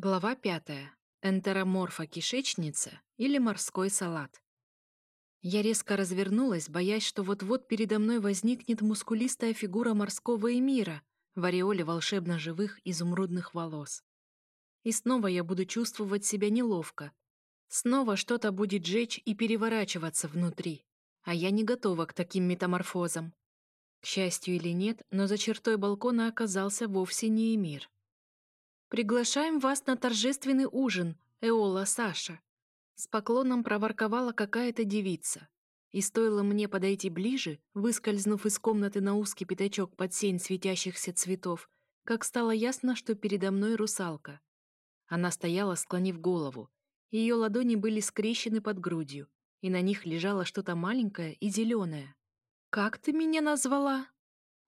Глава пятая. Энтероморфа-кишечница или морской салат. Я резко развернулась, боясь, что вот-вот передо мной возникнет мускулистая фигура морского эмира в ореоле волшебно живых изумрудных волос. И снова я буду чувствовать себя неловко. Снова что-то будет жечь и переворачиваться внутри. А я не готова к таким метаморфозам. К счастью или нет, но за чертой балкона оказался вовсе не эмир. «Приглашаем вас на торжественный ужин, Эола Саша!» С поклоном проворковала какая-то девица. И стоило мне подойти ближе, выскользнув из комнаты на узкий пятачок под сень светящихся цветов, как стало ясно, что передо мной русалка. Она стояла, склонив голову. Ее ладони были скрещены под грудью, и на них лежало что-то маленькое и зеленое. «Как ты меня назвала?»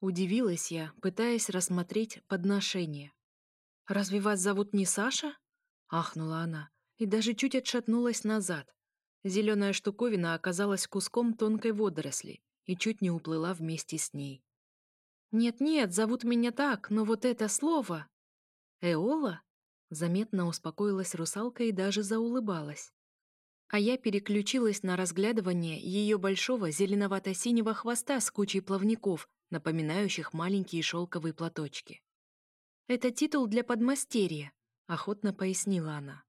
Удивилась я, пытаясь рассмотреть подношение. «Разве вас зовут не Саша?» — ахнула она и даже чуть отшатнулась назад. Зеленая штуковина оказалась куском тонкой водоросли и чуть не уплыла вместе с ней. «Нет-нет, зовут меня так, но вот это слово...» «Эола?» Заметно успокоилась русалка и даже заулыбалась. А я переключилась на разглядывание ее большого зеленовато-синего хвоста с кучей плавников, напоминающих маленькие шелковые платочки. «Это титул для подмастерья», — охотно пояснила она.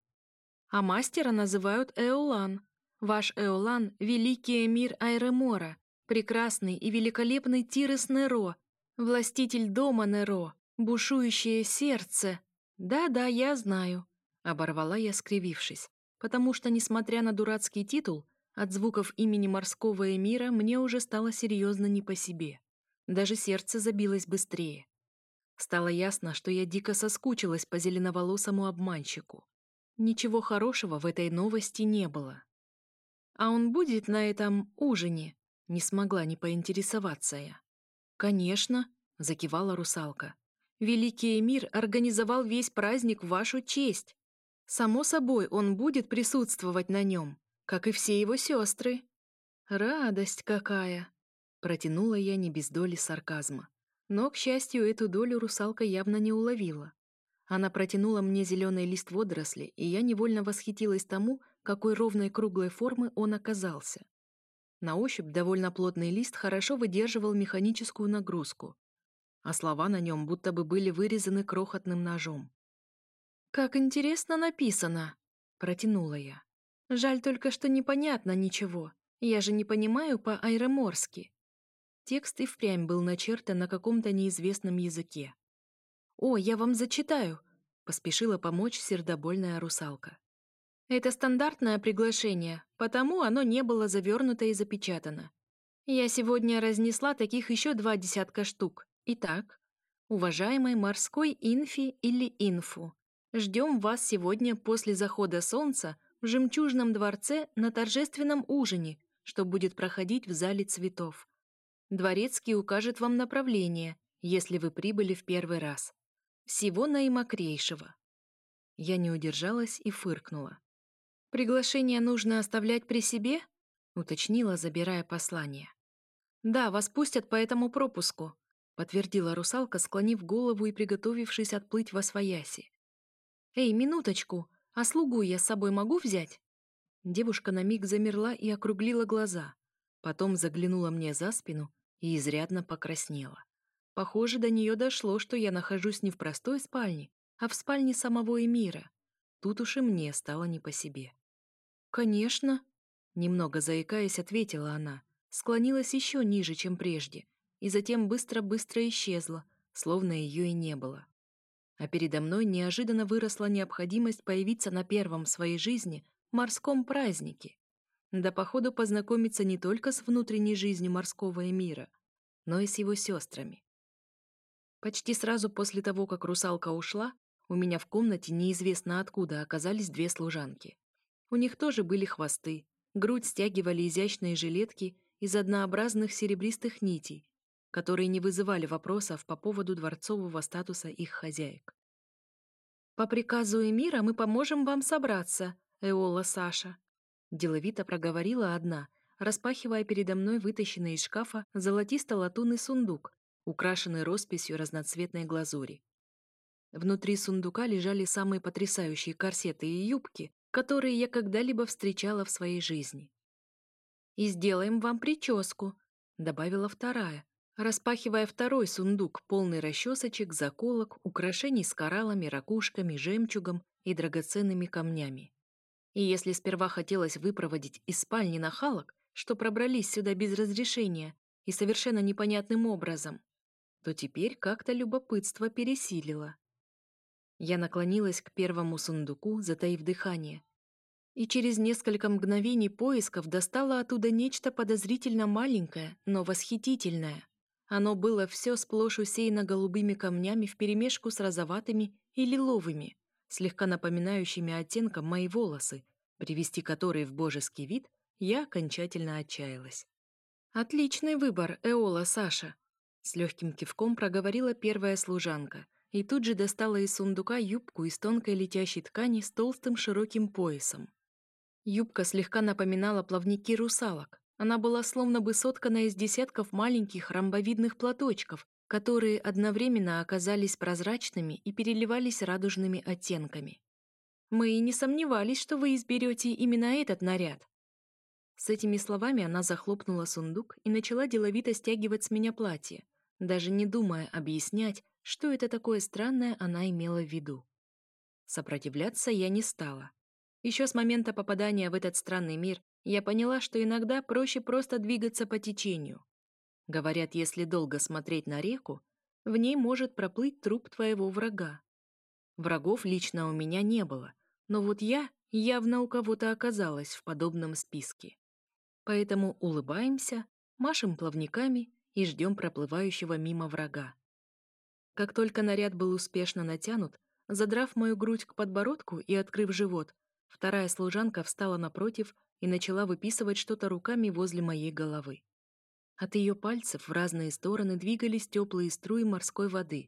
«А мастера называют Эолан. Ваш Эолан — великий эмир Айремора, прекрасный и великолепный Тирес Неро, властитель дома Неро, бушующее сердце. Да-да, я знаю», — оборвала я, скривившись, потому что, несмотря на дурацкий титул, от звуков имени морского эмира мне уже стало серьезно не по себе. Даже сердце забилось быстрее. Стало ясно, что я дико соскучилась по зеленоволосому обманщику. Ничего хорошего в этой новости не было. «А он будет на этом ужине?» Не смогла не поинтересоваться я. «Конечно», — закивала русалка. «Великий эмир организовал весь праздник в вашу честь. Само собой, он будет присутствовать на нем, как и все его сестры». «Радость какая!» — протянула я не без доли сарказма. Но, к счастью, эту долю русалка явно не уловила. Она протянула мне зеленый лист водоросли, и я невольно восхитилась тому, какой ровной круглой формы он оказался. На ощупь довольно плотный лист хорошо выдерживал механическую нагрузку, а слова на нем будто бы были вырезаны крохотным ножом. «Как интересно написано!» — протянула я. «Жаль только, что непонятно ничего. Я же не понимаю по-айроморски». Текст и впрямь был начертан на каком-то неизвестном языке. «О, я вам зачитаю!» — поспешила помочь сердобольная русалка. «Это стандартное приглашение, потому оно не было завернуто и запечатано. Я сегодня разнесла таких еще два десятка штук. Итак, уважаемый морской инфи или инфу, ждем вас сегодня после захода солнца в жемчужном дворце на торжественном ужине, что будет проходить в зале цветов. Дворецкий укажет вам направление, если вы прибыли в первый раз. Всего наимокрейшего. Я не удержалась и фыркнула. «Приглашение нужно оставлять при себе?» — уточнила, забирая послание. «Да, вас пустят по этому пропуску», — подтвердила русалка, склонив голову и приготовившись отплыть во свояси. «Эй, минуточку, а слугу я с собой могу взять?» Девушка на миг замерла и округлила глаза. Потом заглянула мне за спину и изрядно покраснела. Похоже, до нее дошло, что я нахожусь не в простой спальне, а в спальне самого Эмира. Тут уж и мне стало не по себе. «Конечно», — немного заикаясь, ответила она, склонилась еще ниже, чем прежде, и затем быстро-быстро исчезла, словно ее и не было. А передо мной неожиданно выросла необходимость появиться на первом в своей жизни морском празднике. Да, походу, познакомиться не только с внутренней жизнью морского эмира, но и с его сестрами. Почти сразу после того, как русалка ушла, у меня в комнате неизвестно откуда оказались две служанки. У них тоже были хвосты, грудь стягивали изящные жилетки из однообразных серебристых нитей, которые не вызывали вопросов по поводу дворцового статуса их хозяек. «По приказу Эмира мы поможем вам собраться, Эола Саша», Деловито проговорила одна, распахивая передо мной вытащенный из шкафа золотисто-латунный сундук, украшенный росписью разноцветной глазури. Внутри сундука лежали самые потрясающие корсеты и юбки, которые я когда-либо встречала в своей жизни. «И сделаем вам прическу», — добавила вторая, распахивая второй сундук, полный расчесочек, заколок, украшений с кораллами, ракушками, жемчугом и драгоценными камнями. И если сперва хотелось выпроводить из спальни нахалок, что пробрались сюда без разрешения и совершенно непонятным образом, то теперь как-то любопытство пересилило. Я наклонилась к первому сундуку, затаив дыхание, и через несколько мгновений поисков достала оттуда нечто подозрительно маленькое, но восхитительное. Оно было все сплошь усеяно голубыми камнями вперемешку с розоватыми и лиловыми, слегка напоминающими оттенком мои волосы, привести которые в божеский вид я окончательно отчаялась. «Отличный выбор, Эола Саша!» С легким кивком проговорила первая служанка и тут же достала из сундука юбку из тонкой летящей ткани с толстым широким поясом. Юбка слегка напоминала плавники русалок. Она была словно бы соткана из десятков маленьких ромбовидных платочков, которые одновременно оказались прозрачными и переливались радужными оттенками. Мы и не сомневались, что вы изберете именно этот наряд. С этими словами она захлопнула сундук и начала деловито стягивать с меня платье, даже не думая объяснять, что это такое странное она имела в виду. Сопротивляться я не стала. Еще с момента попадания в этот странный мир я поняла, что иногда проще просто двигаться по течению. Говорят, если долго смотреть на реку, в ней может проплыть труп твоего врага. Врагов лично у меня не было, но вот я явно у кого-то оказалась в подобном списке. Поэтому улыбаемся, машем плавниками и ждем проплывающего мимо врага. Как только наряд был успешно натянут, задрав мою грудь к подбородку и открыв живот, вторая служанка встала напротив и начала выписывать что-то руками возле моей головы. От ее пальцев в разные стороны двигались теплые струи морской воды.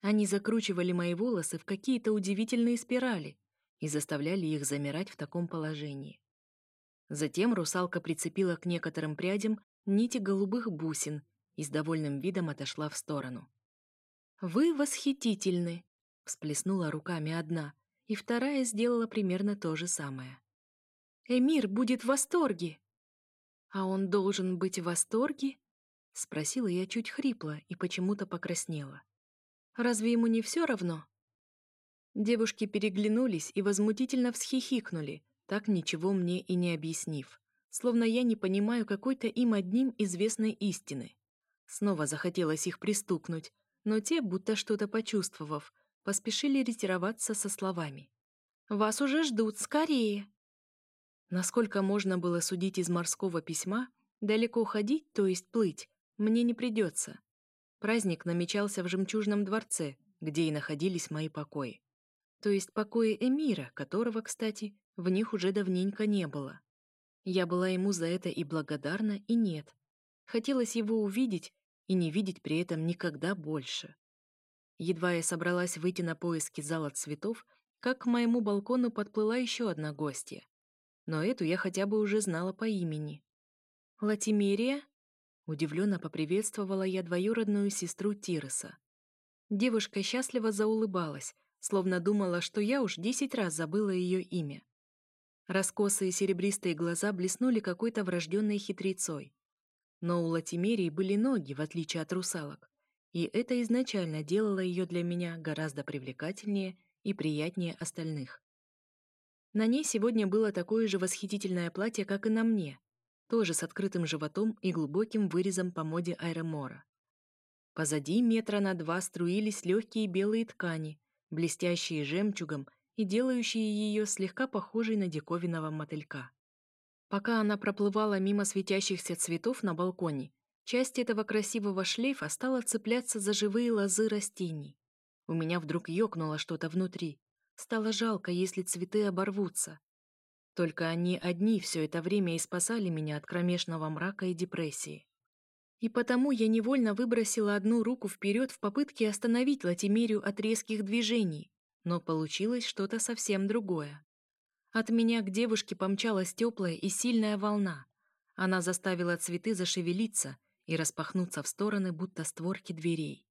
Они закручивали мои волосы в какие-то удивительные спирали и заставляли их замирать в таком положении. Затем русалка прицепила к некоторым прядям нити голубых бусин и с довольным видом отошла в сторону. «Вы восхитительны!» — всплеснула руками одна, и вторая сделала примерно то же самое. «Эмир будет в восторге!» «А он должен быть в восторге?» — спросила я чуть хрипло и почему-то покраснела. «Разве ему не все равно?» Девушки переглянулись и возмутительно всхихикнули, так ничего мне и не объяснив, словно я не понимаю какой-то им одним известной истины. Снова захотелось их пристукнуть, но те, будто что-то почувствовав, поспешили ретироваться со словами. «Вас уже ждут, скорее!» Насколько можно было судить из морского письма, далеко ходить, то есть плыть, мне не придется. Праздник намечался в жемчужном дворце, где и находились мои покои. То есть покои эмира, которого, кстати, в них уже давненько не было. Я была ему за это и благодарна, и нет. Хотелось его увидеть и не видеть при этом никогда больше. Едва я собралась выйти на поиски зала цветов, как к моему балкону подплыла еще одна гостья но эту я хотя бы уже знала по имени. «Латимерия?» Удивленно поприветствовала я двоюродную сестру Тироса. Девушка счастливо заулыбалась, словно думала, что я уж десять раз забыла ее имя. Раскосые серебристые глаза блеснули какой-то врожденной хитрецой. Но у Латимерии были ноги, в отличие от русалок, и это изначально делало ее для меня гораздо привлекательнее и приятнее остальных. На ней сегодня было такое же восхитительное платье, как и на мне, тоже с открытым животом и глубоким вырезом по моде Айремора. Позади метра на два струились легкие белые ткани, блестящие жемчугом и делающие ее слегка похожей на диковинного мотылька. Пока она проплывала мимо светящихся цветов на балконе, часть этого красивого шлейфа стала цепляться за живые лозы растений. У меня вдруг ёкнуло что-то внутри. Стало жалко, если цветы оборвутся. Только они одни все это время и спасали меня от кромешного мрака и депрессии. И потому я невольно выбросила одну руку вперед в попытке остановить Латимерию от резких движений, но получилось что-то совсем другое. От меня к девушке помчалась теплая и сильная волна. Она заставила цветы зашевелиться и распахнуться в стороны, будто створки дверей.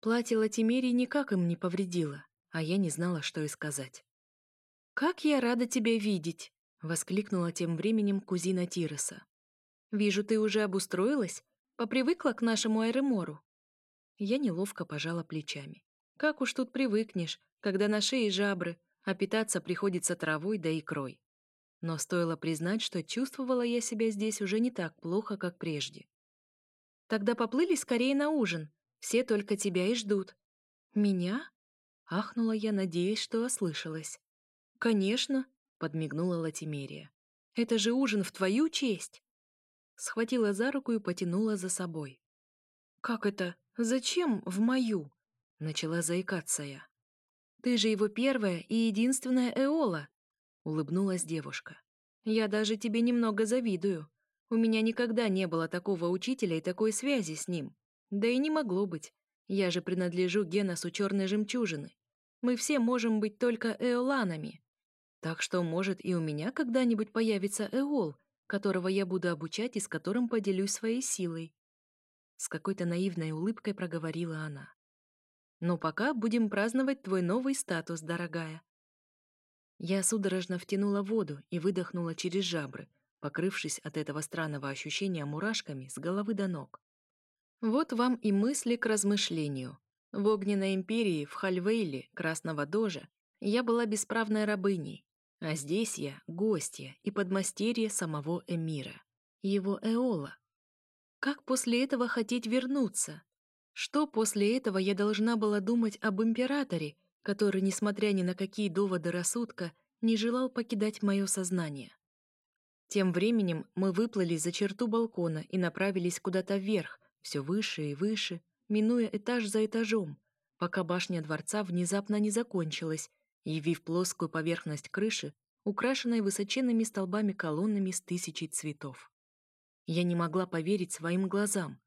Платье Латимерии никак им не повредило, а я не знала, что и сказать. «Как я рада тебя видеть!» — воскликнула тем временем кузина Тироса. «Вижу, ты уже обустроилась? Попривыкла к нашему Айремору?» Я неловко пожала плечами. «Как уж тут привыкнешь, когда на шее жабры, а питаться приходится травой да икрой. Но стоило признать, что чувствовала я себя здесь уже не так плохо, как прежде. «Тогда поплыли скорее на ужин. Все только тебя и ждут». «Меня?» — ахнула я, надеясь, что ослышалась. «Конечно», — подмигнула Латимерия. «Это же ужин в твою честь!» Схватила за руку и потянула за собой. «Как это? Зачем в мою?» — начала заикаться я. «Ты же его первая и единственная Эола!» — улыбнулась девушка. «Я даже тебе немного завидую. У меня никогда не было такого учителя и такой связи с ним. Да и не могло быть. Я же принадлежу Геносу черной жемчужины. Мы все можем быть только эоланами. Так что, может, и у меня когда-нибудь появится эол, которого я буду обучать и с которым поделюсь своей силой. С какой-то наивной улыбкой проговорила она. Но пока будем праздновать твой новый статус, дорогая. Я судорожно втянула воду и выдохнула через жабры, покрывшись от этого странного ощущения мурашками с головы до ног. Вот вам и мысли к размышлению. В огненной империи, в Хальвейле, Красного Дожа, я была бесправной рабыней, а здесь я гостья и подмастерье самого Эмира, его Эола. Как после этого хотеть вернуться? Что после этого я должна была думать об императоре, который, несмотря ни на какие доводы рассудка, не желал покидать мое сознание? Тем временем мы выплыли за черту балкона и направились куда-то вверх, все выше и выше, минуя этаж за этажом, пока башня дворца внезапно не закончилась, явив плоскую поверхность крыши, украшенной высоченными столбами-колоннами с тысячей цветов. Я не могла поверить своим глазам.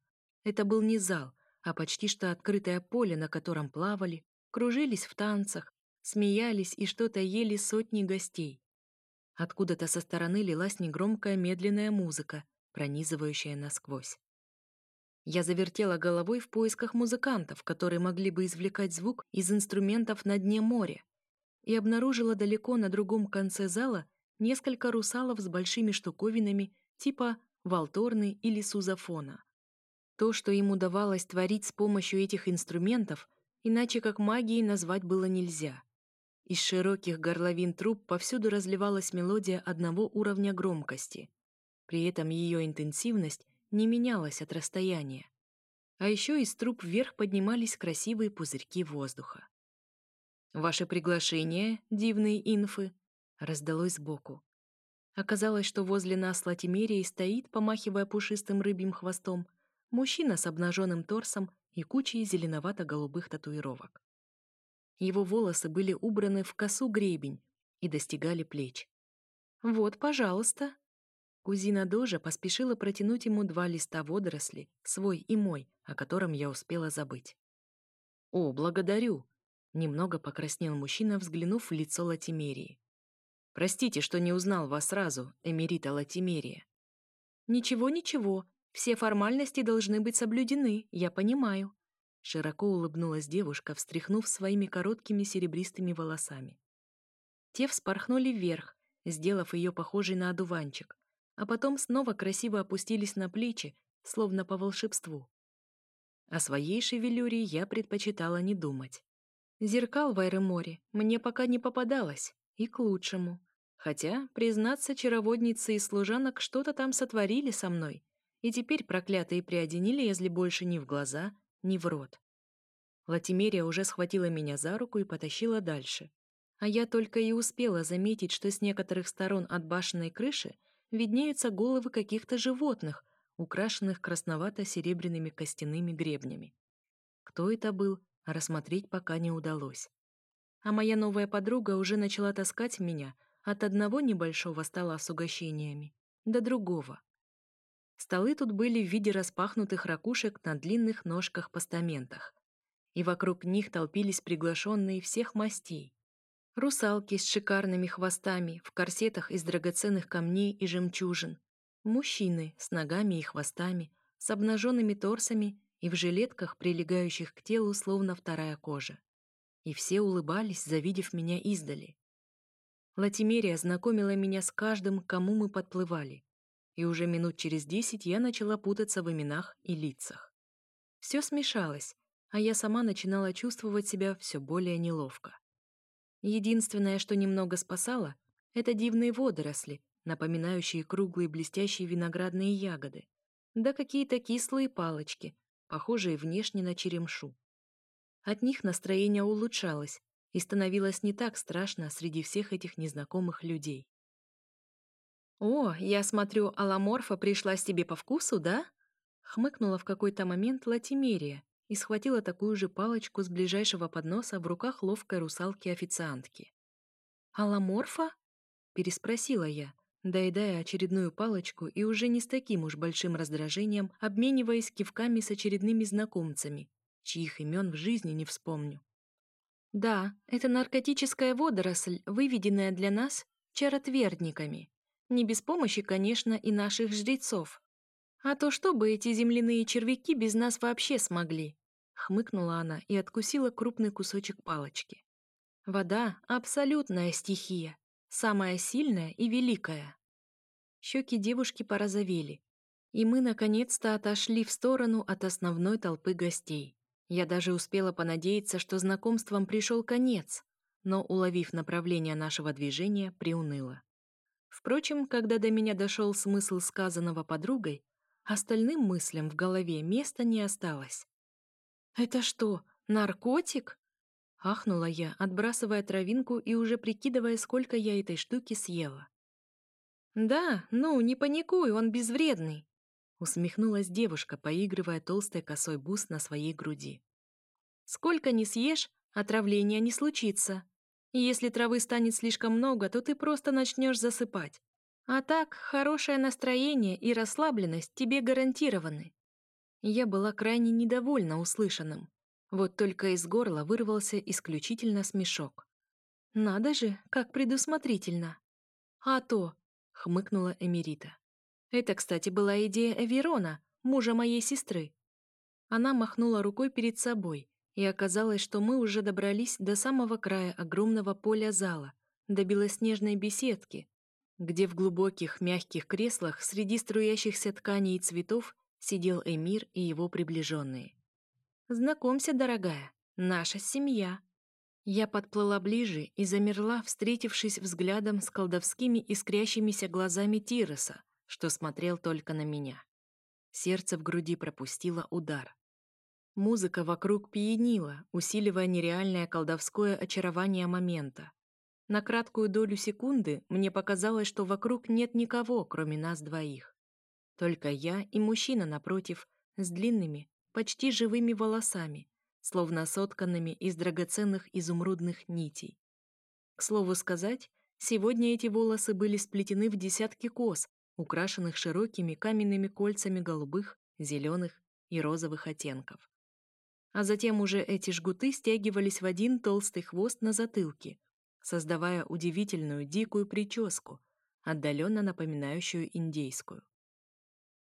Это был не зал, а почти что открытое поле, на котором плавали, кружились в танцах, смеялись и что-то ели сотни гостей. Откуда-то со стороны лилась негромкая медленная музыка, пронизывающая насквозь. Я завертела головой в поисках музыкантов, которые могли бы извлекать звук из инструментов на дне моря, и обнаружила далеко на другом конце зала несколько русалов с большими штуковинами типа валторны или сузофона. То, что им удавалось творить с помощью этих инструментов, иначе как магией назвать было нельзя. Из широких горловин труб повсюду разливалась мелодия одного уровня громкости. При этом ее интенсивность не менялась от расстояния. А еще из труб вверх поднимались красивые пузырьки воздуха. «Ваше приглашение, дивные инфы», раздалось сбоку. Оказалось, что возле нас Латимерии стоит, помахивая пушистым рыбьим хвостом, Мужчина с обнаженным торсом и кучей зеленовато-голубых татуировок. Его волосы были убраны в косу гребень и достигали плеч. «Вот, пожалуйста». Кузина Дожа поспешила протянуть ему два листа водорослей, свой и мой, о котором я успела забыть. «О, благодарю!» — немного покраснел мужчина, взглянув в лицо Латимерии. «Простите, что не узнал вас сразу, Эмерита Латимерия». «Ничего, ничего, все формальности должны быть соблюдены, я понимаю. Широко улыбнулась девушка, встряхнув своими короткими серебристыми волосами. Те вспорхнули вверх, сделав ее похожей на одуванчик, а потом снова красиво опустились на плечи, словно по волшебству. О своей шевелюре я предпочитала не думать. Зеркал в Айреморе мне пока не попадалось, и к лучшему. Хотя, признаться, чароводницы и служанок что-то там сотворили со мной, и теперь проклятые пряди не лезли больше ни в глаза, ни в рот. Латимерия уже схватила меня за руку и потащила дальше. А я только и успела заметить, что с некоторых сторон от башенной крыши виднеются головы каких-то животных, украшенных красновато-серебряными костяными гребнями. Кто это был, рассмотреть пока не удалось. А моя новая подруга уже начала таскать меня от одного небольшого стола с угощениями до другого. Столы тут были в виде распахнутых ракушек на длинных ножках-постаментах. И вокруг них толпились приглашенные всех мастей. Русалки с шикарными хвостами, в корсетах из драгоценных камней и жемчужин. Мужчины с ногами и хвостами, с обнаженными торсами и в жилетках, прилегающих к телу, словно вторая кожа. И все улыбались, завидев меня издали. Латимерия знакомила меня с каждым, кому мы подплывали, и уже минут через десять я начала путаться в именах и лицах. Все смешалось, а я сама начинала чувствовать себя все более неловко. Единственное, что немного спасало, это дивные водоросли, напоминающие круглые блестящие виноградные ягоды, да какие-то кислые палочки, похожие внешне на черемшу. От них настроение улучшалось и становилось не так страшно среди всех этих незнакомых людей. «О, я смотрю, аламорфа пришлась тебе по вкусу, да?» Хмыкнула в какой-то момент Латимерия, и схватила такую же палочку с ближайшего подноса в руках ловкой русалки-официантки. «Аламорфа?» — переспросила я, доедая очередную палочку и уже не с таким уж большим раздражением, обмениваясь кивками с очередными знакомцами, чьих имен в жизни не вспомню. «Да, это наркотическая водоросль, выведенная для нас чаротвердниками. Не без помощи, конечно, и наших жрецов. А то что бы эти земляные червяки без нас вообще смогли? Хмыкнула она и откусила крупный кусочек палочки. Вода — абсолютная стихия, самая сильная и великая. Щеки девушки порозовели, и мы наконец-то отошли в сторону от основной толпы гостей. Я даже успела понадеяться, что знакомством пришел конец, но, уловив направление нашего движения, приуныла. Впрочем, когда до меня дошел смысл сказанного подругой, Остальным мыслям в голове места не осталось. «Это что, наркотик?» Ахнула я, отбрасывая травинку и уже прикидывая, сколько я этой штуки съела. «Да, ну, не паникуй, он безвредный», усмехнулась девушка, поигрывая толстой косой бус на своей груди. «Сколько не съешь, отравления не случится. И если травы станет слишком много, то ты просто начнешь засыпать. А так, хорошее настроение и расслабленность тебе гарантированы. Я была крайне недовольна услышанным. Вот только из горла вырвался исключительно смешок. «Надо же, как предусмотрительно!» «А то!» — хмыкнула Эмирита. «Это, кстати, была идея Эверона, мужа моей сестры». Она махнула рукой перед собой, и оказалось, что мы уже добрались до самого края огромного поля зала, до белоснежной беседки, где в глубоких мягких креслах среди струящихся тканей и цветов сидел Эмир и его приближенные. «Знакомься, дорогая, наша семья». Я подплыла ближе и замерла, встретившись взглядом с колдовскими искрящимися глазами Тироса, что смотрел только на меня. Сердце в груди пропустило удар. Музыка вокруг пьянила, усиливая нереальное колдовское очарование момента. На краткую долю секунды мне показалось, что вокруг нет никого, кроме нас двоих. Только я и мужчина напротив, с длинными, почти живыми волосами, словно сотканными из драгоценных изумрудных нитей. К слову сказать, сегодня эти волосы были сплетены в десятки кос, украшенных широкими каменными кольцами голубых, зеленых и розовых оттенков. А затем уже эти жгуты стягивались в один толстый хвост на затылке, создавая удивительную дикую прическу, отдаленно напоминающую индейскую.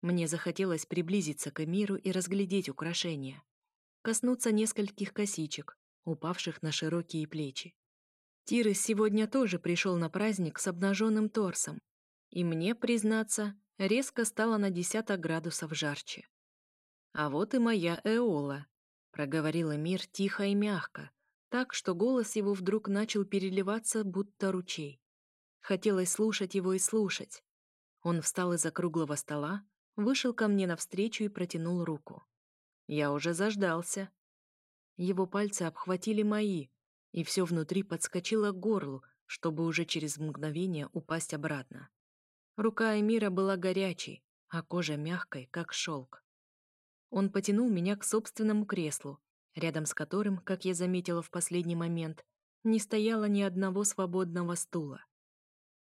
Мне захотелось приблизиться к миру и разглядеть украшения, коснуться нескольких косичек, упавших на широкие плечи. Тирес сегодня тоже пришел на праздник с обнаженным торсом, и мне, признаться, резко стало на десяток градусов жарче. «А вот и моя Эола», — проговорила мир тихо и мягко, так, что голос его вдруг начал переливаться, будто ручей. Хотелось слушать его и слушать. Он встал из-за круглого стола, вышел ко мне навстречу и протянул руку. Я уже заждался. Его пальцы обхватили мои, и все внутри подскочило к горлу, чтобы уже через мгновение упасть обратно. Рука Эмира была горячей, а кожа мягкой, как шелк. Он потянул меня к собственному креслу, рядом с которым, как я заметила в последний момент, не стояло ни одного свободного стула.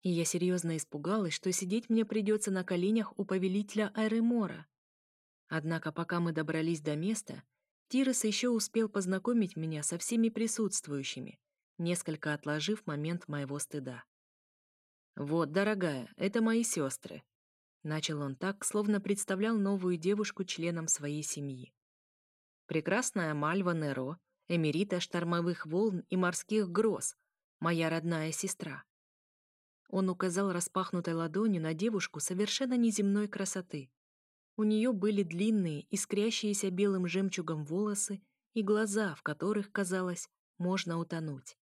И я серьезно испугалась, что сидеть мне придется на коленях у повелителя Айремора. Однако пока мы добрались до места, Тирос еще успел познакомить меня со всеми присутствующими, несколько отложив момент моего стыда. «Вот, дорогая, это мои сестры», — начал он так, словно представлял новую девушку членом своей семьи. Прекрасная Мальва Неро, эмерита штормовых волн и морских гроз, моя родная сестра. Он указал распахнутой ладонью на девушку совершенно неземной красоты. У нее были длинные, искрящиеся белым жемчугом волосы и глаза, в которых, казалось, можно утонуть.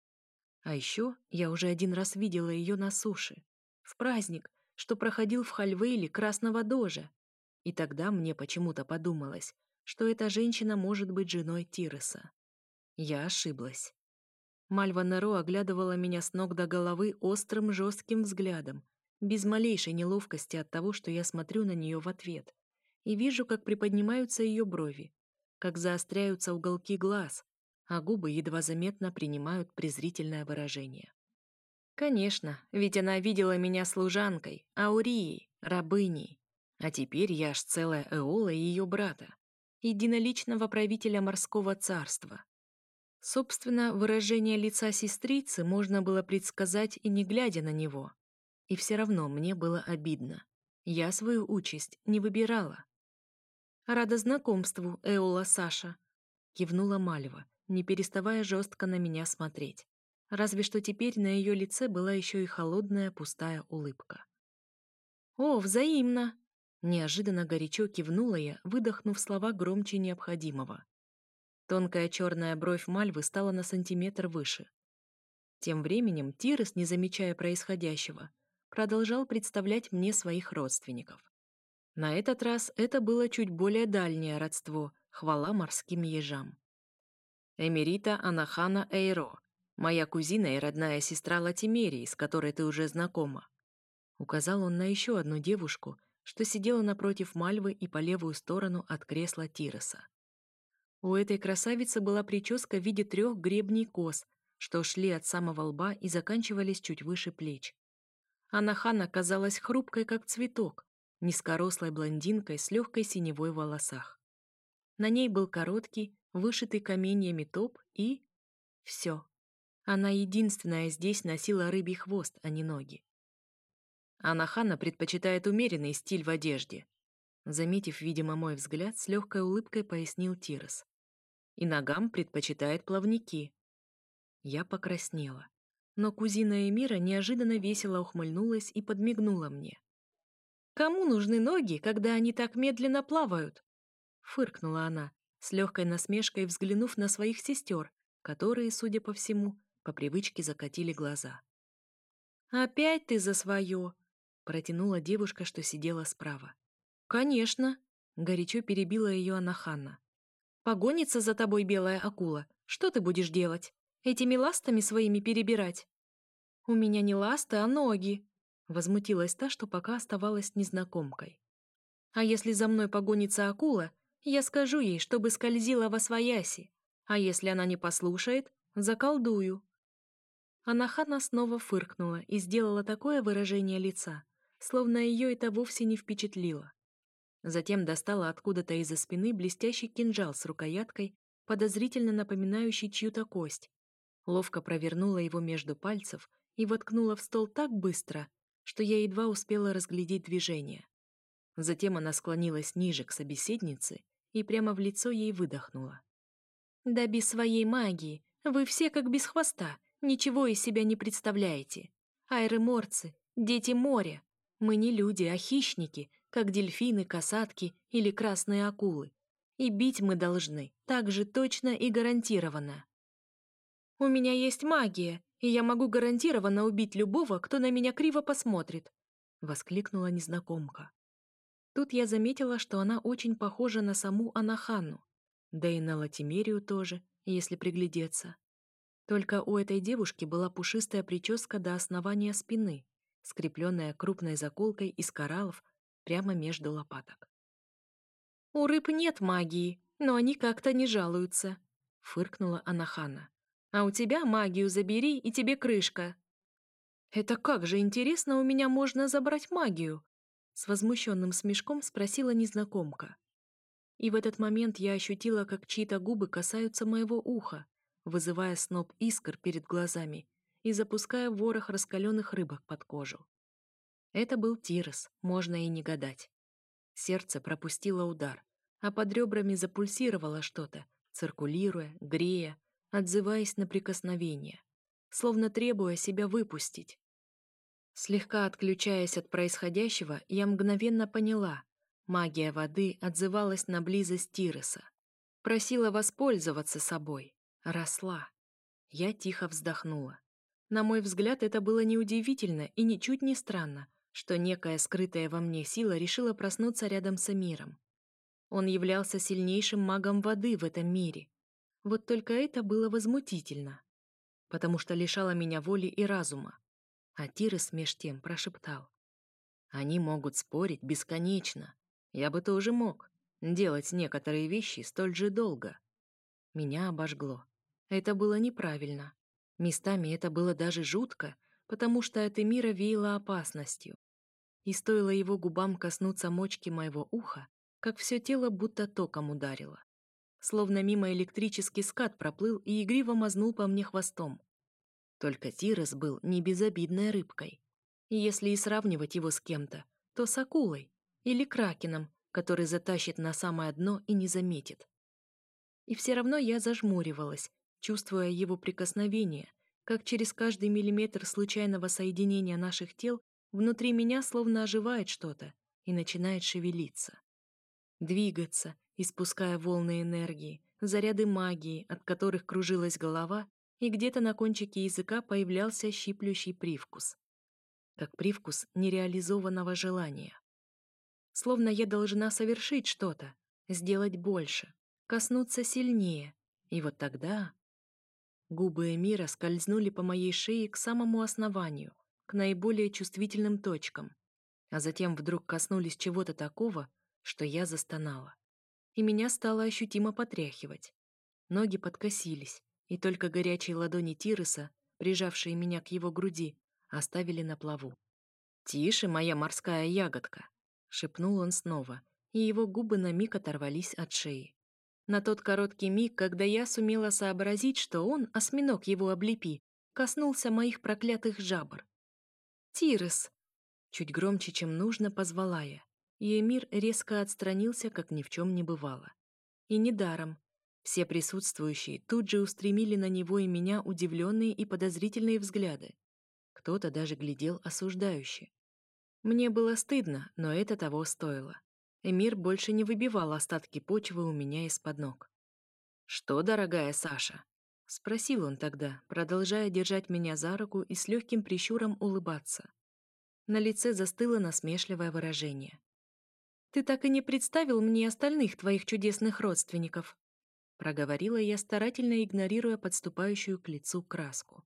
А еще я уже один раз видела ее на суше, в праздник, что проходил в Хальвейле Красного Дожа. И тогда мне почему-то подумалось, что эта женщина может быть женой Тироса. Я ошиблась. Мальва Неро оглядывала меня с ног до головы острым жестким взглядом, без малейшей неловкости от того, что я смотрю на нее в ответ, и вижу, как приподнимаются ее брови, как заостряются уголки глаз, а губы едва заметно принимают презрительное выражение. Конечно, ведь она видела меня служанкой, аурией, рабыней. А теперь я аж целая Эола и ее брата, единоличного правителя морского царства. Собственно, выражение лица сестрицы можно было предсказать и не глядя на него. И все равно мне было обидно. Я свою участь не выбирала. «Рада знакомству, Эола Саша», — кивнула Мальва, не переставая жестко на меня смотреть. Разве что теперь на ее лице была еще и холодная пустая улыбка. «О, взаимно!» Неожиданно горячо кивнула я, выдохнув слова громче необходимого. Тонкая черная бровь Мальвы стала на сантиметр выше. Тем временем Тирес, не замечая происходящего, продолжал представлять мне своих родственников. На этот раз это было чуть более дальнее родство, хвала морским ежам. Эмерита Анахана Эйро, моя кузина и родная сестра Латимерии, с которой ты уже знакома. Указал он на еще одну девушку, что сидела напротив Мальвы и по левую сторону от кресла Тироса. У этой красавицы была прическа в виде трех гребней кос, что шли от самого лба и заканчивались чуть выше плеч. Анахана казалась хрупкой, как цветок, низкорослой блондинкой с легкой синевой в волосах. На ней был короткий, вышитый каменьями топ и... Все. Она единственная здесь носила рыбий хвост, а не ноги. Анахана предпочитает умеренный стиль в одежде. Заметив, видимо, мой взгляд, с легкой улыбкой пояснил Тирос и ногам предпочитает плавники. Я покраснела. Но кузина Эмира неожиданно весело ухмыльнулась и подмигнула мне. «Кому нужны ноги, когда они так медленно плавают?» Фыркнула она, с легкой насмешкой взглянув на своих сестер, которые, судя по всему, по привычке закатили глаза. «Опять ты за свое!» — протянула девушка, что сидела справа. «Конечно!» — горячо перебила ее Анаханна. Погонится за тобой белая акула. Что ты будешь делать? Этими ластами своими перебирать? У меня не ласты, а ноги. Возмутилась та, что пока оставалась незнакомкой. А если за мной погонится акула, я скажу ей, чтобы скользила во свояси. А если она не послушает, заколдую. Анахана снова фыркнула и сделала такое выражение лица, словно ее это вовсе не впечатлило. Затем достала откуда-то из-за спины блестящий кинжал с рукояткой, подозрительно напоминающий чью-то кость. Ловко провернула его между пальцев и воткнула в стол так быстро, что я едва успела разглядеть движение. Затем она склонилась ниже к собеседнице и прямо в лицо ей выдохнула. «Да без своей магии! Вы все как без хвоста, ничего из себя не представляете. Айры-морцы, дети моря. Мы не люди, а хищники, как дельфины, касатки или красные акулы. И бить мы должны, так же точно и гарантированно. «У меня есть магия, и я могу гарантированно убить любого, кто на меня криво посмотрит», — воскликнула незнакомка. Тут я заметила, что она очень похожа на саму Анаханну, да и на Латимерию тоже, если приглядеться. Только у этой девушки была пушистая прическа до основания спины, скрепленная крупной заколкой из кораллов прямо между лопаток. «У рыб нет магии, но они как-то не жалуются», — фыркнула Анахана. «А у тебя магию забери, и тебе крышка». «Это как же интересно у меня можно забрать магию?» С возмущенным смешком спросила незнакомка. И в этот момент я ощутила, как чьи-то губы касаются моего уха, вызывая сноп искр перед глазами и запуская ворох раскаленных рыбок под кожу. Это был Тирос, можно и не гадать. Сердце пропустило удар, а под ребрами запульсировало что-то, циркулируя, грея, отзываясь на прикосновение, словно требуя себя выпустить. Слегка отключаясь от происходящего, я мгновенно поняла, магия воды отзывалась на близость Тиреса. Просила воспользоваться собой, росла. Я тихо вздохнула. На мой взгляд, это было неудивительно и ничуть не странно, что некая скрытая во мне сила решила проснуться рядом с Эмиром. Он являлся сильнейшим магом воды в этом мире. Вот только это было возмутительно, потому что лишало меня воли и разума. А Тирес меж тем прошептал. Они могут спорить бесконечно. Я бы тоже мог делать некоторые вещи столь же долго. Меня обожгло. Это было неправильно. Местами это было даже жутко, потому что от Эмира веяло опасностью. И стоило его губам коснуться мочки моего уха, как все тело будто током ударило. Словно мимо электрический скат проплыл и игриво мазнул по мне хвостом. Только Тирес был не безобидной рыбкой. И если и сравнивать его с кем-то, то с акулой или кракеном, который затащит на самое дно и не заметит. И все равно я зажмуривалась, чувствуя его прикосновение, как через каждый миллиметр случайного соединения наших тел внутри меня словно оживает что-то и начинает шевелиться. Двигаться, испуская волны энергии, заряды магии, от которых кружилась голова, и где-то на кончике языка появлялся щиплющий привкус. Как привкус нереализованного желания. Словно я должна совершить что-то, сделать больше, коснуться сильнее, и вот тогда... Губы Эмира скользнули по моей шее к самому основанию, к наиболее чувствительным точкам, а затем вдруг коснулись чего-то такого, что я застонала. И меня стало ощутимо потряхивать. Ноги подкосились, и только горячие ладони Тиреса, прижавшие меня к его груди, оставили на плаву. «Тише, моя морская ягодка!» — шепнул он снова, и его губы на миг оторвались от шеи. На тот короткий миг, когда я сумела сообразить, что он, осьминог его облепи, коснулся моих проклятых жабр. «Тирес!» Чуть громче, чем нужно, позвала я, и Эмир резко отстранился, как ни в чем не бывало. И недаром. Все присутствующие тут же устремили на него и меня удивленные и подозрительные взгляды. Кто-то даже глядел осуждающе. Мне было стыдно, но это того стоило. Эмир больше не выбивал остатки почвы у меня из-под ног. «Что, дорогая Саша?» — спросил он тогда, продолжая держать меня за руку и с легким прищуром улыбаться. На лице застыло насмешливое выражение. «Ты так и не представил мне остальных твоих чудесных родственников», — проговорила я, старательно игнорируя подступающую к лицу краску.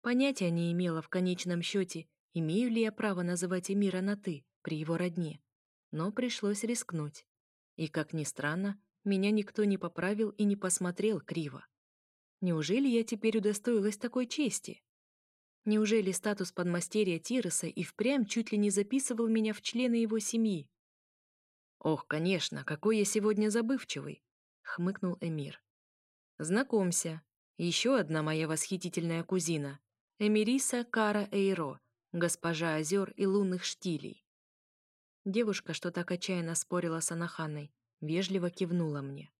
Понятия не имела в конечном счете, имею ли я право называть Эмира на «ты» при его родне но пришлось рискнуть. И, как ни странно, меня никто не поправил и не посмотрел криво. Неужели я теперь удостоилась такой чести? Неужели статус подмастерья Тироса и впрямь чуть ли не записывал меня в члены его семьи? «Ох, конечно, какой я сегодня забывчивый!» — хмыкнул Эмир. «Знакомься, еще одна моя восхитительная кузина, Эмириса Кара Эйро, госпожа озер и лунных штилей. Девушка, что так отчаянно спорила с Анаханой, вежливо кивнула мне.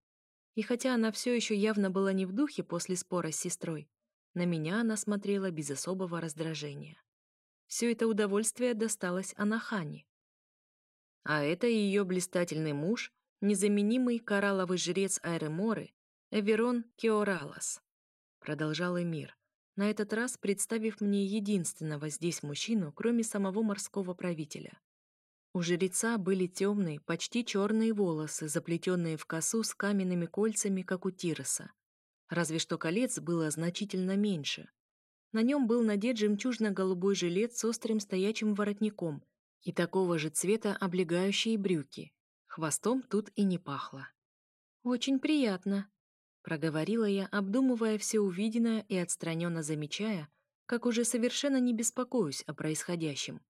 И хотя она все еще явно была не в духе после спора с сестрой, на меня она смотрела без особого раздражения. Все это удовольствие досталось Анахане. А это ее блистательный муж, незаменимый коралловый жрец Айреморы, Эверон Кеоралас. Продолжал Эмир, на этот раз представив мне единственного здесь мужчину, кроме самого морского правителя. У жреца были темные, почти черные волосы, заплетенные в косу с каменными кольцами, как у Тироса. Разве что колец было значительно меньше. На нем был надет жемчужно-голубой жилет с острым стоячим воротником и такого же цвета облегающие брюки. Хвостом тут и не пахло. «Очень приятно», — проговорила я, обдумывая все увиденное и отстраненно замечая, как уже совершенно не беспокоюсь о происходящем.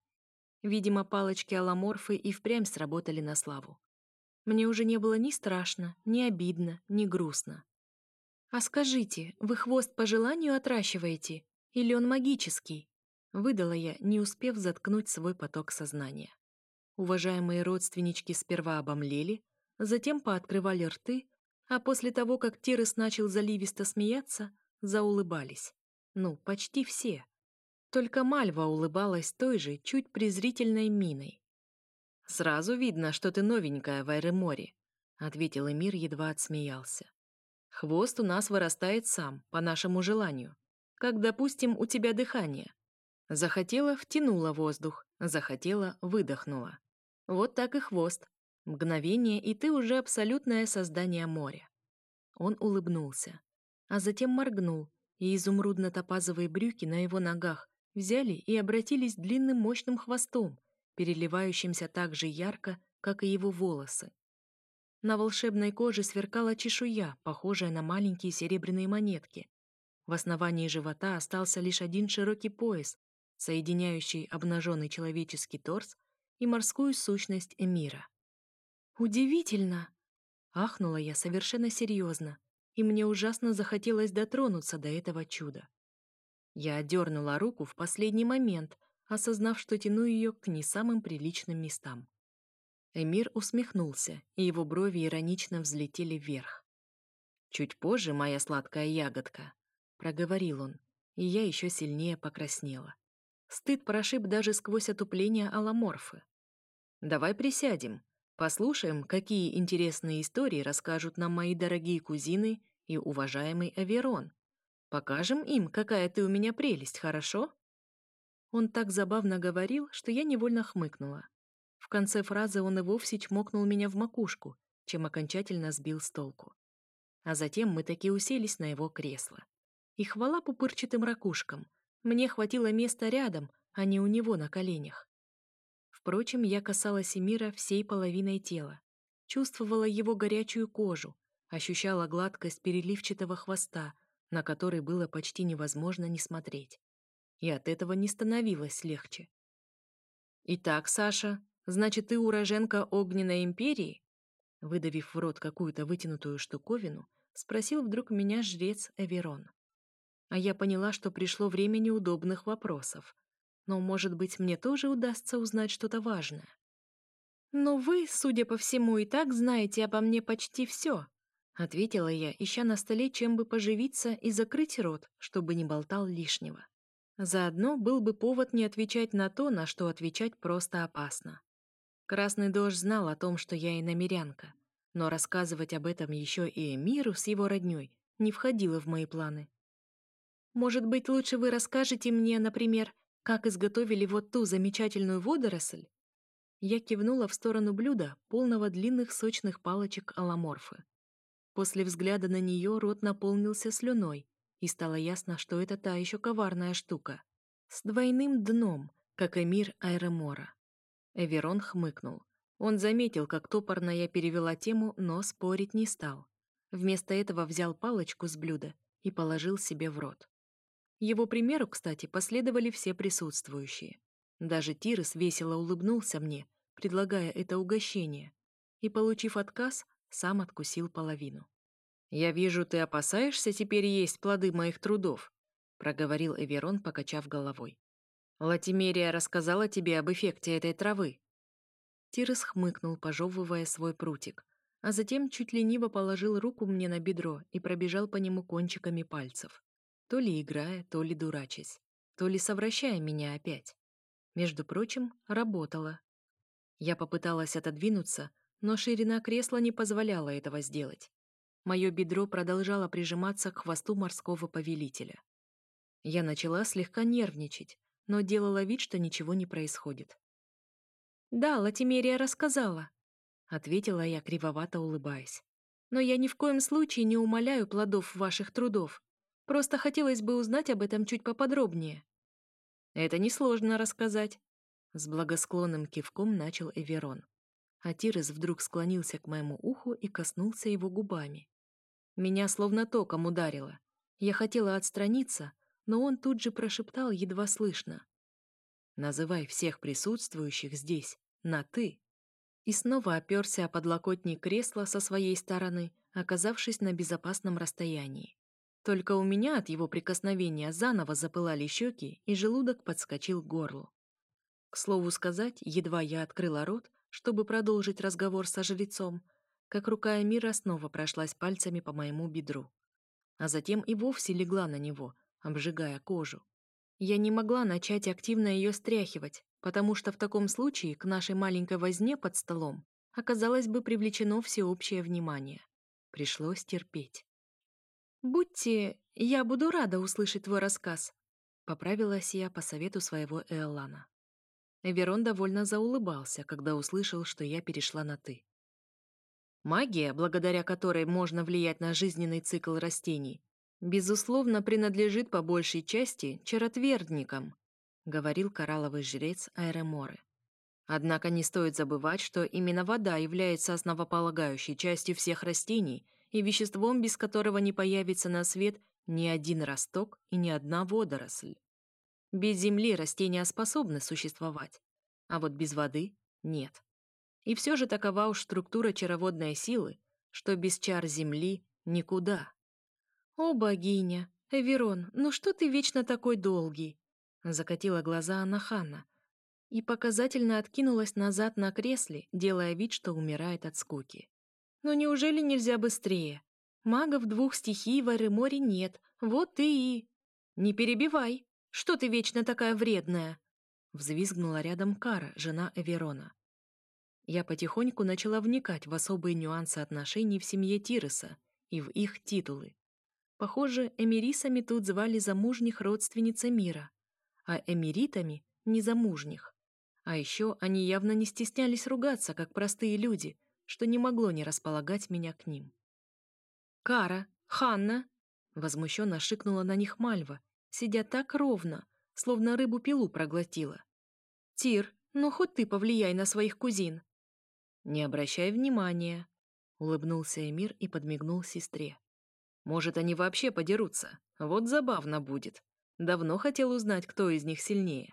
Видимо, палочки аламорфы и впрямь сработали на славу. Мне уже не было ни страшно, ни обидно, ни грустно. «А скажите, вы хвост по желанию отращиваете? Или он магический?» Выдала я, не успев заткнуть свой поток сознания. Уважаемые родственнички сперва обомлели, затем пооткрывали рты, а после того, как Тирес начал заливисто смеяться, заулыбались. Ну, почти все. Только Мальва улыбалась той же, чуть презрительной миной. «Сразу видно, что ты новенькая в Айреморе», — ответил Эмир, едва отсмеялся. «Хвост у нас вырастает сам, по нашему желанию. Как, допустим, у тебя дыхание. Захотела — втянула воздух, захотела — выдохнула. Вот так и хвост. Мгновение, и ты уже абсолютное создание моря». Он улыбнулся, а затем моргнул, и изумрудно-топазовые брюки на его ногах взяли и обратились длинным мощным хвостом, переливающимся так же ярко, как и его волосы. На волшебной коже сверкала чешуя, похожая на маленькие серебряные монетки. В основании живота остался лишь один широкий пояс, соединяющий обнаженный человеческий торс и морскую сущность Эмира. «Удивительно!» — ахнула я совершенно серьезно, и мне ужасно захотелось дотронуться до этого чуда. Я отдернула руку в последний момент, осознав, что тяну ее к не самым приличным местам. Эмир усмехнулся, и его брови иронично взлетели вверх. «Чуть позже, моя сладкая ягодка», — проговорил он, и я еще сильнее покраснела. Стыд прошиб даже сквозь отупление аламорфы. «Давай присядем, послушаем, какие интересные истории расскажут нам мои дорогие кузины и уважаемый Аверон. Покажем им, какая ты у меня прелесть, хорошо?» Он так забавно говорил, что я невольно хмыкнула. В конце фразы он и вовсе чмокнул меня в макушку, чем окончательно сбил с толку. А затем мы таки уселись на его кресло. И хвала пупырчатым ракушкам. Мне хватило места рядом, а не у него на коленях. Впрочем, я касалась Эмира всей половиной тела. Чувствовала его горячую кожу, ощущала гладкость переливчатого хвоста, на который было почти невозможно не смотреть и от этого не становилось легче. «Итак, Саша, значит, ты уроженка Огненной Империи?» Выдавив в рот какую-то вытянутую штуковину, спросил вдруг меня жрец Эверон. А я поняла, что пришло время неудобных вопросов. Но, может быть, мне тоже удастся узнать что-то важное. «Но вы, судя по всему, и так знаете обо мне почти все», ответила я, ища на столе, чем бы поживиться и закрыть рот, чтобы не болтал лишнего. Заодно был бы повод не отвечать на то, на что отвечать просто опасно. Красный дождь знал о том, что я и намерянка, но рассказывать об этом еще и Эмиру с его роднёй не входило в мои планы. «Может быть, лучше вы расскажете мне, например, как изготовили вот ту замечательную водоросль?» Я кивнула в сторону блюда, полного длинных сочных палочек аламорфы. После взгляда на нее рот наполнился слюной, и стало ясно, что это та еще коварная штука. С двойным дном, как эмир Айремора. Эверон хмыкнул. Он заметил, как топорно я перевела тему, но спорить не стал. Вместо этого взял палочку с блюда и положил себе в рот. Его примеру, кстати, последовали все присутствующие. Даже Тирес весело улыбнулся мне, предлагая это угощение, и, получив отказ, сам откусил половину. «Я вижу, ты опасаешься теперь есть плоды моих трудов», проговорил Эверон, покачав головой. «Латимерия рассказала тебе об эффекте этой травы». Тирес хмыкнул, пожевывая свой прутик, а затем чуть лениво положил руку мне на бедро и пробежал по нему кончиками пальцев, то ли играя, то ли дурачась, то ли совращая меня опять. Между прочим, работало. Я попыталась отодвинуться, но ширина кресла не позволяла этого сделать. Мое бедро продолжало прижиматься к хвосту морского повелителя. Я начала слегка нервничать, но делала вид, что ничего не происходит. «Да, Латимерия рассказала», — ответила я, кривовато улыбаясь. «Но я ни в коем случае не умоляю плодов ваших трудов. Просто хотелось бы узнать об этом чуть поподробнее». «Это несложно рассказать», — с благосклонным кивком начал Эверон. А Тирес вдруг склонился к моему уху и коснулся его губами. Меня словно током ударило. Я хотела отстраниться, но он тут же прошептал едва слышно. «Называй всех присутствующих здесь на «ты». И снова оперся о подлокотник кресла со своей стороны, оказавшись на безопасном расстоянии. Только у меня от его прикосновения заново запылали щеки, и желудок подскочил к горлу. К слову сказать, едва я открыла рот, чтобы продолжить разговор со жрецом, как рука Эмира снова прошлась пальцами по моему бедру. А затем и вовсе легла на него, обжигая кожу. Я не могла начать активно ее стряхивать, потому что в таком случае к нашей маленькой возне под столом оказалось бы привлечено всеобщее внимание. Пришлось терпеть. «Будьте, я буду рада услышать твой рассказ», — поправилась я по совету своего Эолана. Верон довольно заулыбался, когда услышал, что я перешла на «ты». Магия, благодаря которой можно влиять на жизненный цикл растений, безусловно, принадлежит по большей части черотвердникам, говорил коралловый жрец Айреморы. Однако не стоит забывать, что именно вода является основополагающей частью всех растений и веществом, без которого не появится на свет ни один росток и ни одна водоросль. Без земли растения способны существовать, а вот без воды — нет. И все же такова уж структура чароводной силы, что без чар земли никуда. «О, богиня! Эверон, ну что ты вечно такой долгий?» Закатила глаза Анахана и показательно откинулась назад на кресле, делая вид, что умирает от скуки. «Но неужели нельзя быстрее? Магов двух стихий в Ареморе нет, вот ты и...» «Не перебивай! Что ты вечно такая вредная?» Взвизгнула рядом Кара, жена Эверона. Я потихоньку начала вникать в особые нюансы отношений в семье Тиреса и в их титулы. Похоже, эмирисами тут звали замужних родственниц мира, а эмиритами — незамужних. А еще они явно не стеснялись ругаться, как простые люди, что не могло не располагать меня к ним. «Кара! Ханна!» — возмущенно шикнула на них Мальва, сидя так ровно, словно рыбу-пилу проглотила. «Тир, ну хоть ты повлияй на своих кузин!» «Не обращай внимания», — улыбнулся Эмир и подмигнул сестре. Может, они вообще подерутся. Вот забавно будет. Давно хотел узнать, кто из них сильнее.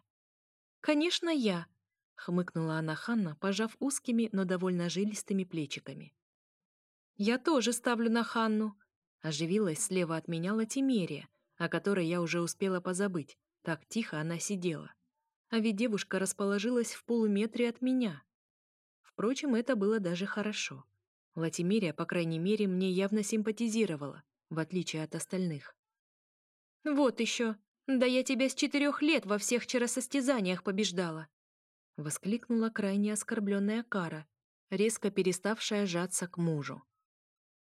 «Конечно, я!» — хмыкнула она Ханна, пожав узкими, но довольно жилистыми плечиками. «Я тоже ставлю на Ханну!» — оживилась слева от меня Латимерия, о которой я уже успела позабыть. Так тихо она сидела. А ведь девушка расположилась в полуметре от меня. Впрочем, это было даже хорошо. Латимерия, по крайней мере, мне явно симпатизировала, в отличие от остальных. «Вот еще! Да я тебя с четырех лет во всех чаросостязаниях побеждала!» Воскликнула крайне оскорбленная Кара, резко переставшая жаться к мужу.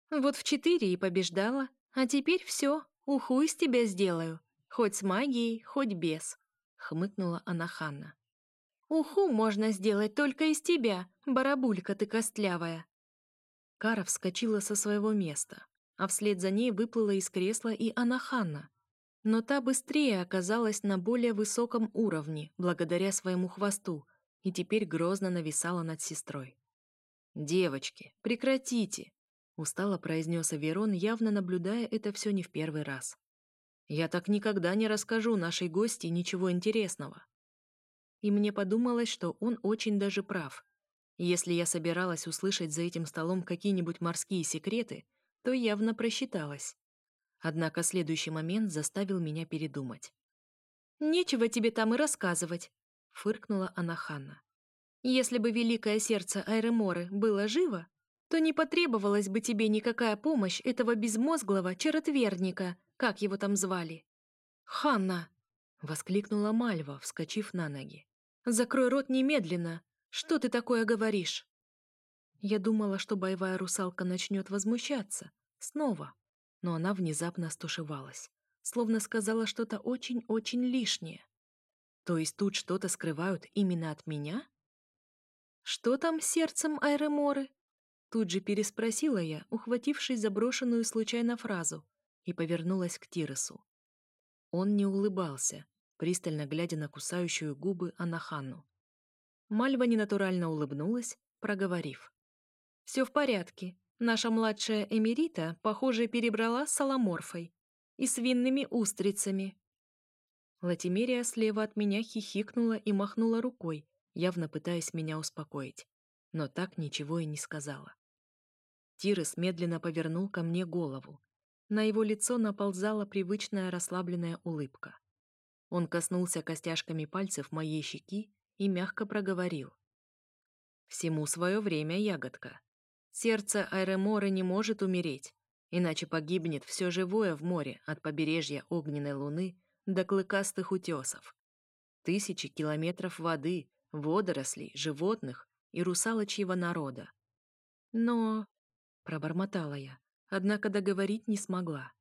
«Вот в четыре и побеждала, а теперь все, уху из тебя сделаю, хоть с магией, хоть без», — хмыкнула Анаханна. «Уху можно сделать только из тебя, барабулька ты костлявая». Кара вскочила со своего места, а вслед за ней выплыла из кресла и Анаханна. Но та быстрее оказалась на более высоком уровне, благодаря своему хвосту, и теперь грозно нависала над сестрой. «Девочки, прекратите!» — устало произнес Аверон, явно наблюдая это все не в первый раз. «Я так никогда не расскажу нашей гости ничего интересного». И мне подумалось, что он очень даже прав. Если я собиралась услышать за этим столом какие-нибудь морские секреты, то явно просчиталась. Однако следующий момент заставил меня передумать. «Нечего тебе там и рассказывать», — фыркнула Анаханна. «Если бы великое сердце Айреморы было живо, то не потребовалась бы тебе никакая помощь этого безмозглого черотверника, как его там звали». «Ханна!» — воскликнула Мальва, вскочив на ноги. «Закрой рот немедленно! Что ты такое говоришь?» Я думала, что боевая русалка начнет возмущаться. Снова. Но она внезапно стушевалась. Словно сказала что-то очень-очень лишнее. То есть тут что-то скрывают именно от меня? «Что там сердцем Айреморы?» Тут же переспросила я, ухватившись за брошенную случайно фразу, и повернулась к Тиросу. Он не улыбался, пристально глядя на кусающую губы Анахану. Мальва ненатурально улыбнулась, проговорив. Все в порядке. Наша младшая Эмерита, похоже, перебрала с саламорфой и свинными устрицами. Латимерия слева от меня хихикнула и махнула рукой, явно пытаясь меня успокоить, но так ничего и не сказала. Тирес медленно повернул ко мне голову. На его лицо наползала привычная расслабленная улыбка. Он коснулся костяшками пальцев моей щеки и мягко проговорил. «Всему свое время, ягодка. Сердце Айремора не может умереть, иначе погибнет все живое в море от побережья огненной луны до клыкастых утесов. Тысячи километров воды, водорослей, животных и русалочьего народа. Но... — пробормотала я, однако договорить не смогла.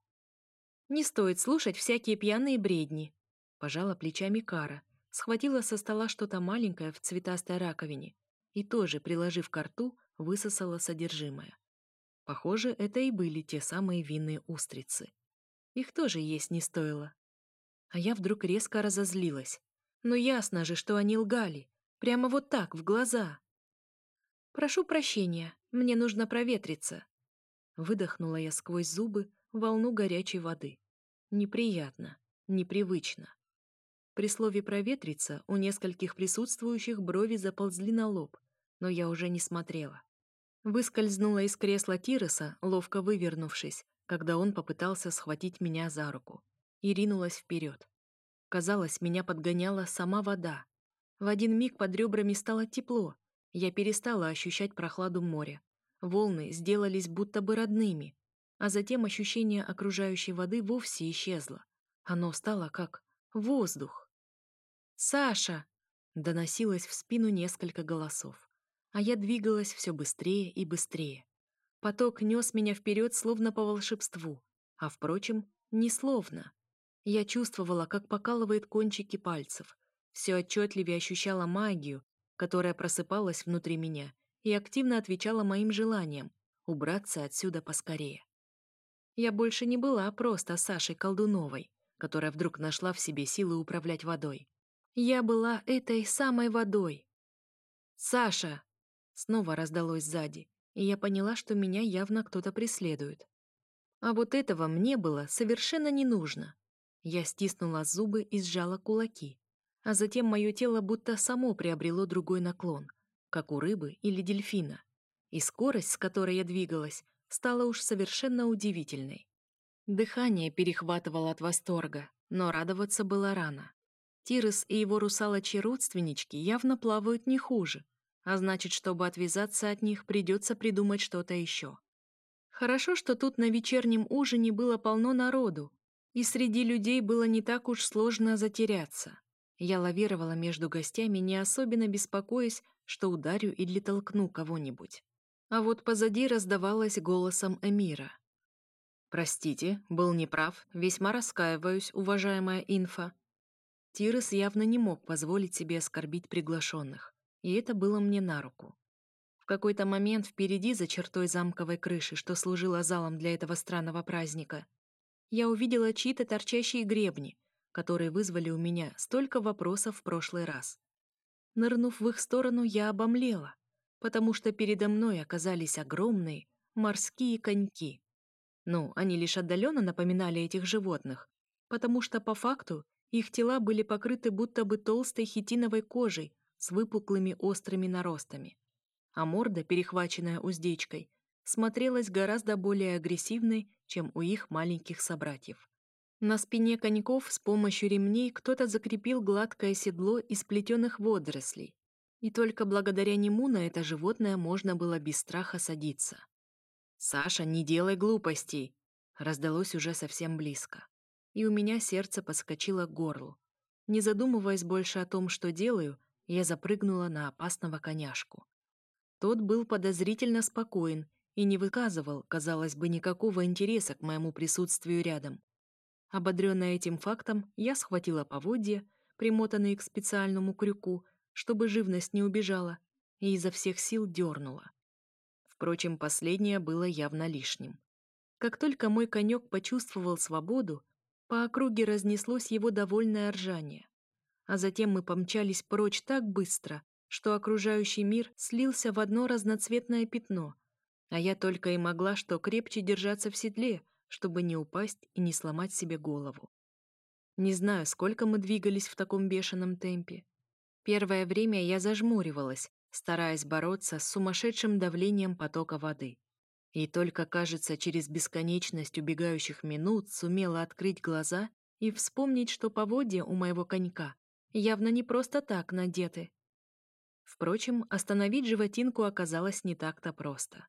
«Не стоит слушать всякие пьяные бредни», — пожала плечами Кара, схватила со стола что-то маленькое в цветастой раковине и тоже, приложив к рту, высосала содержимое. Похоже, это и были те самые винные устрицы. Их тоже есть не стоило. А я вдруг резко разозлилась. Но ясно же, что они лгали. Прямо вот так, в глаза. «Прошу прощения, мне нужно проветриться». Выдохнула я сквозь зубы волну горячей воды. Неприятно, непривычно. При слове «проветриться» у нескольких присутствующих брови заползли на лоб, но я уже не смотрела. Выскользнула из кресла Тироса, ловко вывернувшись, когда он попытался схватить меня за руку, и ринулась вперед. Казалось, меня подгоняла сама вода. В один миг под ребрами стало тепло, я перестала ощущать прохладу моря. Волны сделались будто бы родными, а затем ощущение окружающей воды вовсе исчезло. Оно стало как воздух. «Саша!» — доносилось в спину несколько голосов, а я двигалась все быстрее и быстрее. Поток нес меня вперед словно по волшебству, а, впрочем, не словно. Я чувствовала, как покалывает кончики пальцев, все отчетливее ощущала магию, которая просыпалась внутри меня и активно отвечала моим желаниям убраться отсюда поскорее. Я больше не была просто Сашей Колдуновой, которая вдруг нашла в себе силы управлять водой. Я была этой самой водой. «Саша!» Снова раздалось сзади, и я поняла, что меня явно кто-то преследует. А вот этого мне было совершенно не нужно. Я стиснула зубы и сжала кулаки а затем мое тело будто само приобрело другой наклон, как у рыбы или дельфина, и скорость, с которой я двигалась, стала уж совершенно удивительной. Дыхание перехватывало от восторга, но радоваться было рано. Тирес и его русалочьи родственнички явно плавают не хуже, а значит, чтобы отвязаться от них, придется придумать что-то еще. Хорошо, что тут на вечернем ужине было полно народу, и среди людей было не так уж сложно затеряться. Я лавировала между гостями, не особенно беспокоясь, что ударю или толкну кого-нибудь. А вот позади раздавалось голосом Эмира. «Простите, был неправ, весьма раскаиваюсь, уважаемая инфа». Тирес явно не мог позволить себе оскорбить приглашенных, и это было мне на руку. В какой-то момент впереди, за чертой замковой крыши, что служила залом для этого странного праздника, я увидела чьи-то торчащие гребни, которые вызвали у меня столько вопросов в прошлый раз. Нырнув в их сторону, я обомлела, потому что передо мной оказались огромные морские коньки. Ну, они лишь отдаленно напоминали этих животных, потому что по факту их тела были покрыты будто бы толстой хитиновой кожей с выпуклыми острыми наростами. А морда, перехваченная уздечкой, смотрелась гораздо более агрессивной, чем у их маленьких собратьев. На спине коньков с помощью ремней кто-то закрепил гладкое седло из плетеных водорослей, и только благодаря нему на это животное можно было без страха садиться. «Саша, не делай глупостей!» раздалось уже совсем близко. И у меня сердце подскочило к горлу. Не задумываясь больше о том, что делаю, я запрыгнула на опасного коняшку. Тот был подозрительно спокоен и не выказывал, казалось бы, никакого интереса к моему присутствию рядом. Ободренная этим фактом, я схватила поводья, примотанные к специальному крюку, чтобы живность не убежала, и изо всех сил дернула. Впрочем, последнее было явно лишним. Как только мой конек почувствовал свободу, по округе разнеслось его довольное ржание. А затем мы помчались прочь так быстро, что окружающий мир слился в одно разноцветное пятно, а я только и могла что крепче держаться в седле, чтобы не упасть и не сломать себе голову. Не знаю, сколько мы двигались в таком бешеном темпе. Первое время я зажмуривалась, стараясь бороться с сумасшедшим давлением потока воды. И только, кажется, через бесконечность убегающих минут сумела открыть глаза и вспомнить, что поводья у моего конька явно не просто так надеты. Впрочем, остановить животинку оказалось не так-то просто.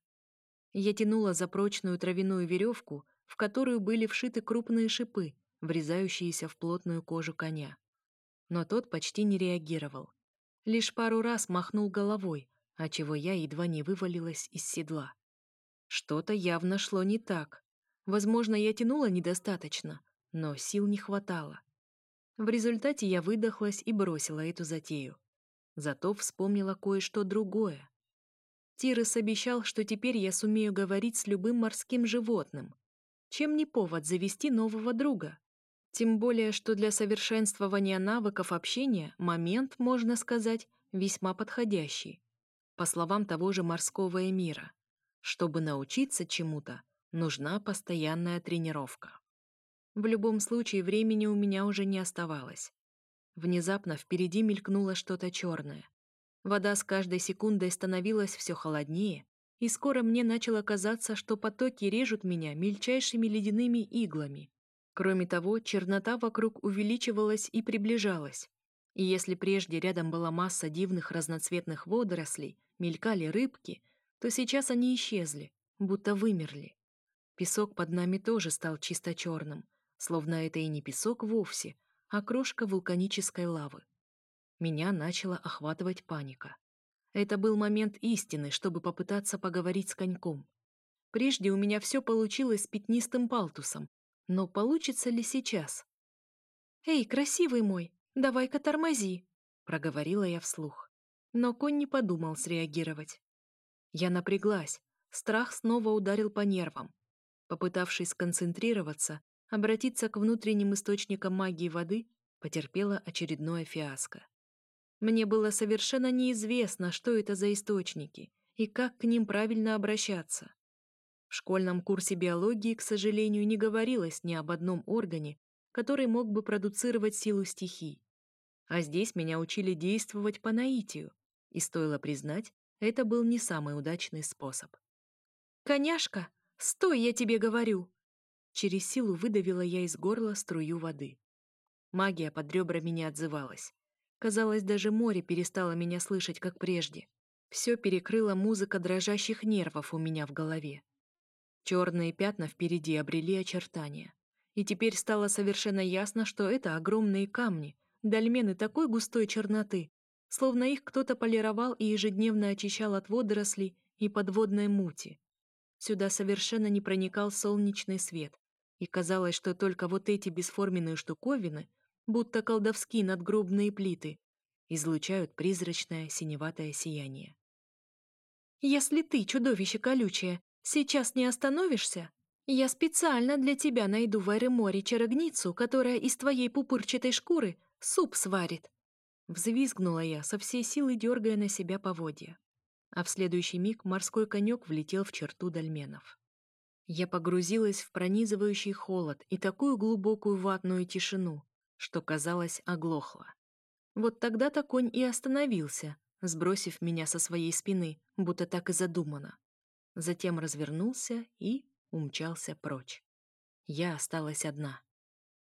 Я тянула за прочную травяную веревку, в которую были вшиты крупные шипы, врезающиеся в плотную кожу коня. Но тот почти не реагировал. Лишь пару раз махнул головой, отчего я едва не вывалилась из седла. Что-то явно шло не так. Возможно, я тянула недостаточно, но сил не хватало. В результате я выдохлась и бросила эту затею. Зато вспомнила кое-что другое. Тирес обещал, что теперь я сумею говорить с любым морским животным. Чем не повод завести нового друга? Тем более, что для совершенствования навыков общения момент, можно сказать, весьма подходящий. По словам того же морского эмира, чтобы научиться чему-то, нужна постоянная тренировка. В любом случае, времени у меня уже не оставалось. Внезапно впереди мелькнуло что-то черное. Вода с каждой секундой становилась все холоднее, и скоро мне начало казаться, что потоки режут меня мельчайшими ледяными иглами. Кроме того, чернота вокруг увеличивалась и приближалась. И если прежде рядом была масса дивных разноцветных водорослей, мелькали рыбки, то сейчас они исчезли, будто вымерли. Песок под нами тоже стал чисто черным, словно это и не песок вовсе, а крошка вулканической лавы. Меня начала охватывать паника. Это был момент истины, чтобы попытаться поговорить с коньком. Прежде у меня все получилось с пятнистым палтусом, но получится ли сейчас? «Эй, красивый мой, давай-ка тормози», — проговорила я вслух. Но конь не подумал среагировать. Я напряглась, страх снова ударил по нервам. Попытавшись сконцентрироваться, обратиться к внутренним источникам магии воды, потерпела очередное фиаско. Мне было совершенно неизвестно, что это за источники и как к ним правильно обращаться. В школьном курсе биологии, к сожалению, не говорилось ни об одном органе, который мог бы продуцировать силу стихий. А здесь меня учили действовать по наитию, и, стоило признать, это был не самый удачный способ. «Коняшка, стой, я тебе говорю!» Через силу выдавила я из горла струю воды. Магия под ребрами не отзывалась. Казалось, даже море перестало меня слышать, как прежде. Все перекрыла музыка дрожащих нервов у меня в голове. Черные пятна впереди обрели очертания. И теперь стало совершенно ясно, что это огромные камни, дольмены такой густой черноты, словно их кто-то полировал и ежедневно очищал от водорослей и подводной мути. Сюда совершенно не проникал солнечный свет, и казалось, что только вот эти бесформенные штуковины, будто колдовские надгробные плиты, излучают призрачное синеватое сияние. «Если ты, чудовище колючее, сейчас не остановишься, я специально для тебя найду в Эре-море чарогницу, которая из твоей пупырчатой шкуры суп сварит». Взвизгнула я, со всей силы дергая на себя поводья. А в следующий миг морской конек влетел в черту дольменов. Я погрузилась в пронизывающий холод и такую глубокую ватную тишину, что, казалось, оглохла. Вот тогда-то конь и остановился, сбросив меня со своей спины, будто так и задумано. Затем развернулся и умчался прочь. Я осталась одна.